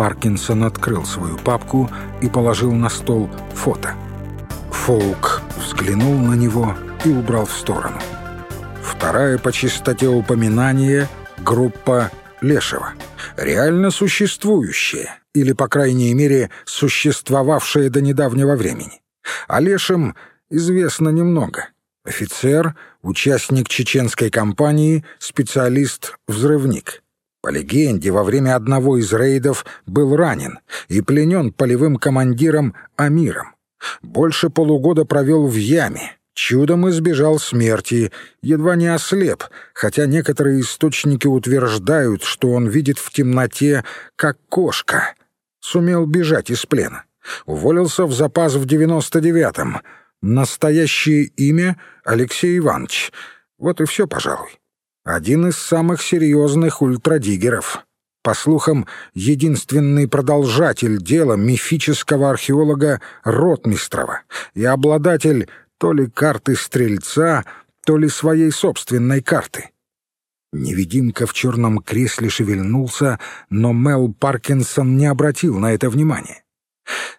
Паркинсон открыл свою папку и положил на стол фото. Фоук взглянул на него и убрал в сторону. Вторая по частоте упоминания — группа Лешева. Реально существующая, или, по крайней мере, существовавшая до недавнего времени. О Лешем известно немного. Офицер, участник чеченской кампании, специалист-взрывник. По легенде, во время одного из рейдов был ранен и пленен полевым командиром Амиром. Больше полугода провел в яме, чудом избежал смерти, едва не ослеп, хотя некоторые источники утверждают, что он видит в темноте, как кошка. Сумел бежать из плена. Уволился в запас в девяносто девятом. Настоящее имя — Алексей Иванович. Вот и все, пожалуй. Один из самых серьезных ультрадиггеров. По слухам, единственный продолжатель дела мифического археолога Ротмистрова и обладатель то ли карты Стрельца, то ли своей собственной карты. Невидимка в черном кресле шевельнулся, но Мел Паркинсон не обратил на это внимания.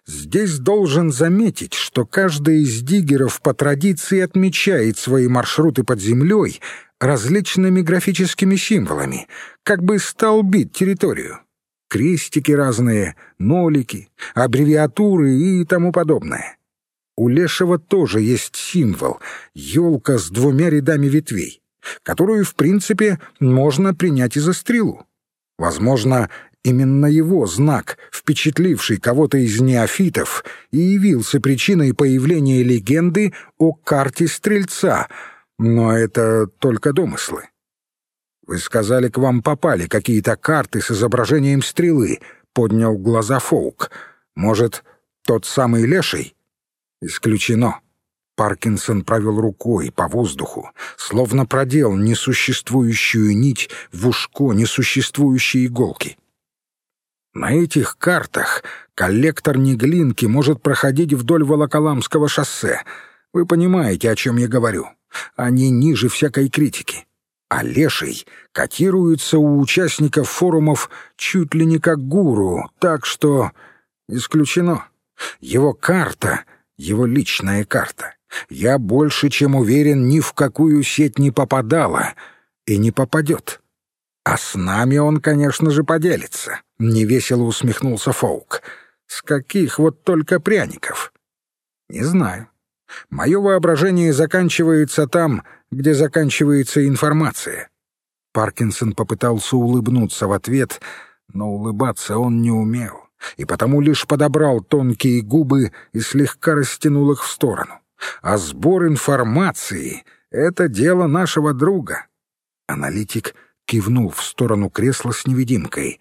Здесь должен заметить, что каждый из диггеров по традиции отмечает свои маршруты под землей различными графическими символами, как бы столбить территорию. Крестики разные, нолики, аббревиатуры и тому подобное. У Лешего тоже есть символ — елка с двумя рядами ветвей, которую, в принципе, можно принять и за стрелу. Возможно, именно его знак, впечатливший кого-то из неофитов, и явился причиной появления легенды о карте Стрельца, но это только домыслы. «Вы сказали, к вам попали какие-то карты с изображением стрелы», — поднял глаза Фоук. «Может, тот самый леший?» «Исключено». Паркинсон провел рукой по воздуху, словно продел несуществующую нить в ушко несуществующей иголки. На этих картах коллектор Неглинки может проходить вдоль Волоколамского шоссе. Вы понимаете, о чем я говорю. Они ниже всякой критики. А Леший котируется у участников форумов чуть ли не как гуру, так что исключено. Его карта его личная карта. Я больше чем уверен, ни в какую сеть не попадала и не попадет. А с нами он, конечно же, поделится. Невесело усмехнулся Фоук. С каких вот только пряников? Не знаю. Мое воображение заканчивается там, где заканчивается информация. Паркинсон попытался улыбнуться в ответ, но улыбаться он не умел и потому лишь подобрал тонкие губы и слегка растянул их в сторону. А сбор информации — это дело нашего друга. Аналитик кивнул в сторону кресла с невидимкой.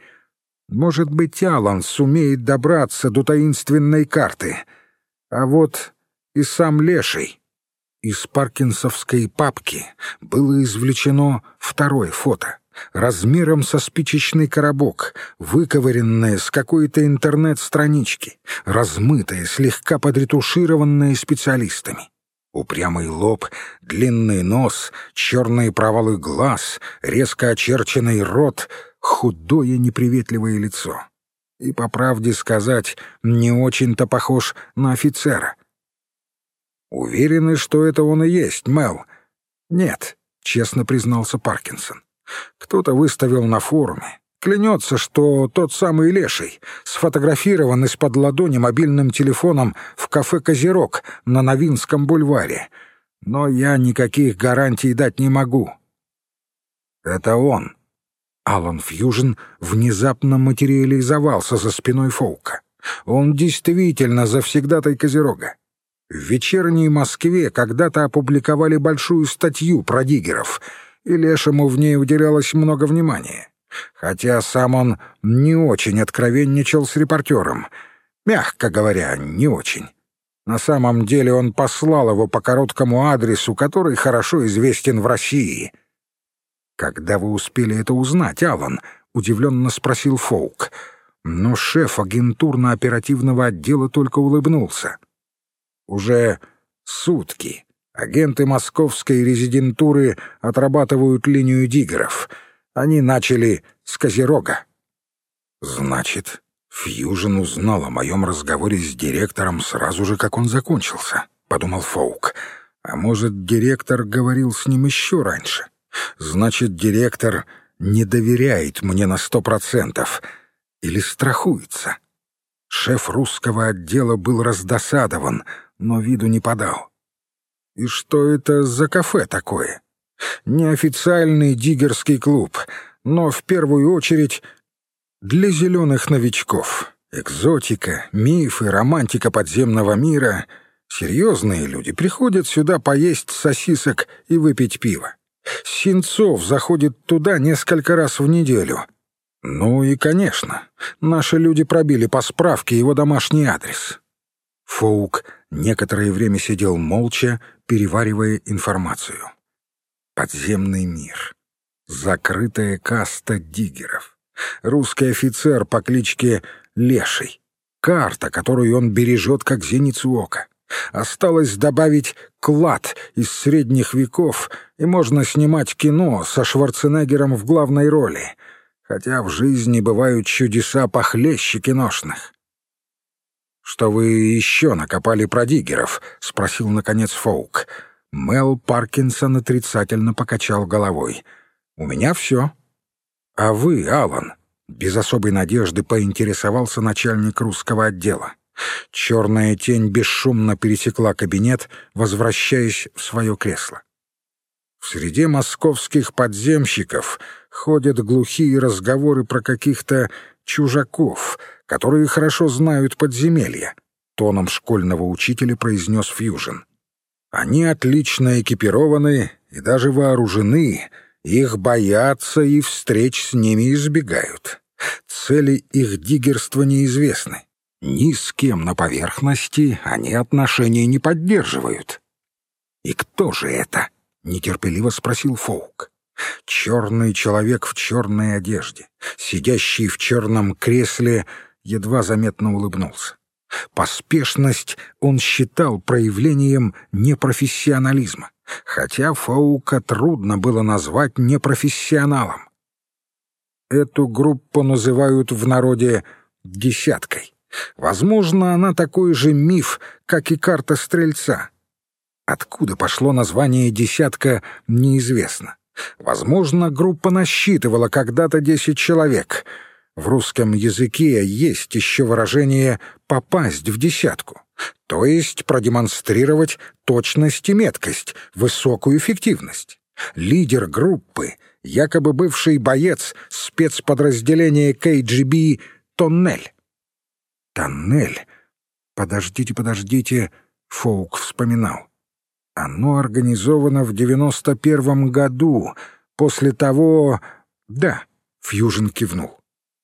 Может быть, Алан сумеет добраться до таинственной карты. А вот и сам Леший. Из паркинсовской папки было извлечено второе фото размером со спичечный коробок, выковыренная с какой-то интернет-странички, размытая, слегка подретушированная специалистами. Упрямый лоб, длинный нос, черные провалы глаз, резко очерченный рот, худое неприветливое лицо. И, по правде сказать, не очень-то похож на офицера. «Уверены, что это он и есть, Мел?» «Нет», — честно признался Паркинсон. Кто-то выставил на форуме. Клянется, что тот самый Леший сфотографирован из-под ладони мобильным телефоном в кафе «Козерог» на Новинском бульваре. Но я никаких гарантий дать не могу. Это он. Алан Фьюжн внезапно материализовался за спиной Фоука. Он действительно завсегдатай Козерога. В вечерней Москве когда-то опубликовали большую статью про диггеров — и Лешему в ней уделялось много внимания. Хотя сам он не очень откровенничал с репортером. Мягко говоря, не очень. На самом деле он послал его по короткому адресу, который хорошо известен в России. «Когда вы успели это узнать, Алан?» — удивленно спросил Фоук. Но шеф агентурно-оперативного отдела только улыбнулся. «Уже сутки», Агенты московской резидентуры отрабатывают линию диггеров. Они начали с Козерога. Значит, Фьюжен узнал о моем разговоре с директором сразу же, как он закончился, — подумал Фоук. А может, директор говорил с ним еще раньше? Значит, директор не доверяет мне на сто процентов или страхуется. Шеф русского отдела был раздосадован, но виду не подал. И что это за кафе такое? Неофициальный диггерский клуб, но в первую очередь для зеленых новичков. Экзотика, мифы, романтика подземного мира. Серьезные люди приходят сюда поесть сосисок и выпить пиво. Синцов заходит туда несколько раз в неделю. Ну и, конечно, наши люди пробили по справке его домашний адрес. Фоук некоторое время сидел молча, переваривая информацию. Подземный мир. Закрытая каста диггеров русский офицер по кличке Леший. Карта, которую он бережет как зеницу ока. Осталось добавить клад из средних веков, и можно снимать кино со Шварценеггером в главной роли, хотя в жизни бывают чудеса похлеще киношных. «Что вы еще накопали про диггеров?» — спросил, наконец, Фоук. Мел Паркинсон отрицательно покачал головой. «У меня все. «А вы, Алан?» — без особой надежды поинтересовался начальник русского отдела. Черная тень бесшумно пересекла кабинет, возвращаясь в свое кресло. В среде московских подземщиков ходят глухие разговоры про каких-то чужаков, которые хорошо знают подземелья, — тоном школьного учителя произнес Фьюжин. Они отлично экипированы и даже вооружены, их боятся и встреч с ними избегают. Цели их диггерства неизвестны. Ни с кем на поверхности они отношения не поддерживают. «И кто же это?» — нетерпеливо спросил Фоук. Черный человек в черной одежде, сидящий в черном кресле, едва заметно улыбнулся. Поспешность он считал проявлением непрофессионализма хотя Фаука трудно было назвать непрофессионалом. Эту группу называют в народе «десяткой». Возможно, она такой же миф, как и карта Стрельца. Откуда пошло название «десятка» неизвестно. Возможно, группа насчитывала когда-то десять человек. В русском языке есть еще выражение «попасть в десятку» то есть продемонстрировать точность и меткость, высокую эффективность. Лидер группы, якобы бывший боец спецподразделения КГБ «Тоннель». «Тоннель? Подождите, подождите», — Фоук вспоминал. «Оно организовано в девяносто первом году, после того...» «Да», — Фьюжин кивнул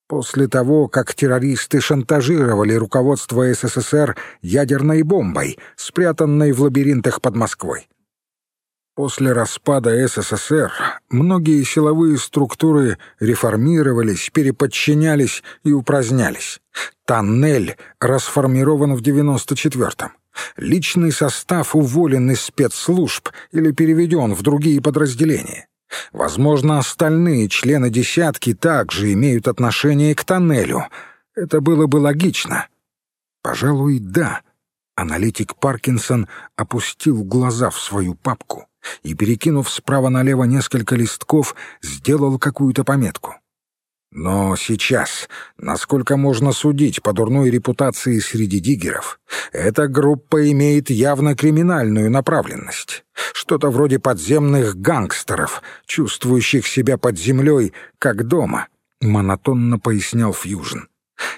после того, как террористы шантажировали руководство СССР ядерной бомбой, спрятанной в лабиринтах под Москвой. После распада СССР многие силовые структуры реформировались, переподчинялись и упразднялись. Тоннель расформирован в 94-м. Личный состав уволен из спецслужб или переведен в другие подразделения. Возможно, остальные члены десятки также имеют отношение к тоннелю. Это было бы логично. Пожалуй, да. Аналитик Паркинсон опустил глаза в свою папку и, перекинув справа налево несколько листков, сделал какую-то пометку. Но сейчас, насколько можно судить по дурной репутации среди диггеров, эта группа имеет явно криминальную направленность. Что-то вроде подземных гангстеров, чувствующих себя под землей, как дома, — монотонно пояснял Фьюжн.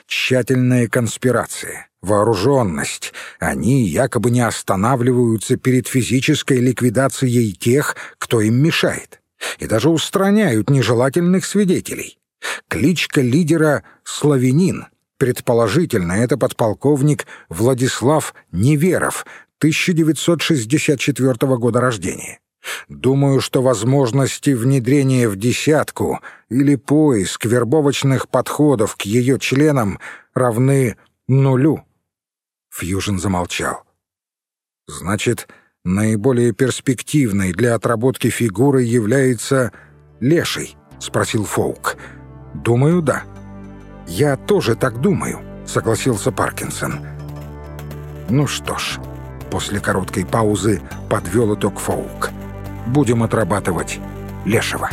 Тщательная конспирация, вооруженность. Они якобы не останавливаются перед физической ликвидацией тех, кто им мешает, и даже устраняют нежелательных свидетелей. Кличка лидера «Славянин». Предположительно, это подполковник Владислав Неверов, 1964 года рождения. Думаю, что возможности внедрения в десятку или поиск вербовочных подходов к ее членам равны нулю. Фьюжн замолчал. Значит, наиболее перспективной для отработки фигуры является леший, спросил Фоук. «Думаю, да». «Я тоже так думаю», — согласился Паркинсон. «Ну что ж», — после короткой паузы подвел итог Фоук. «Будем отрабатывать Лешего».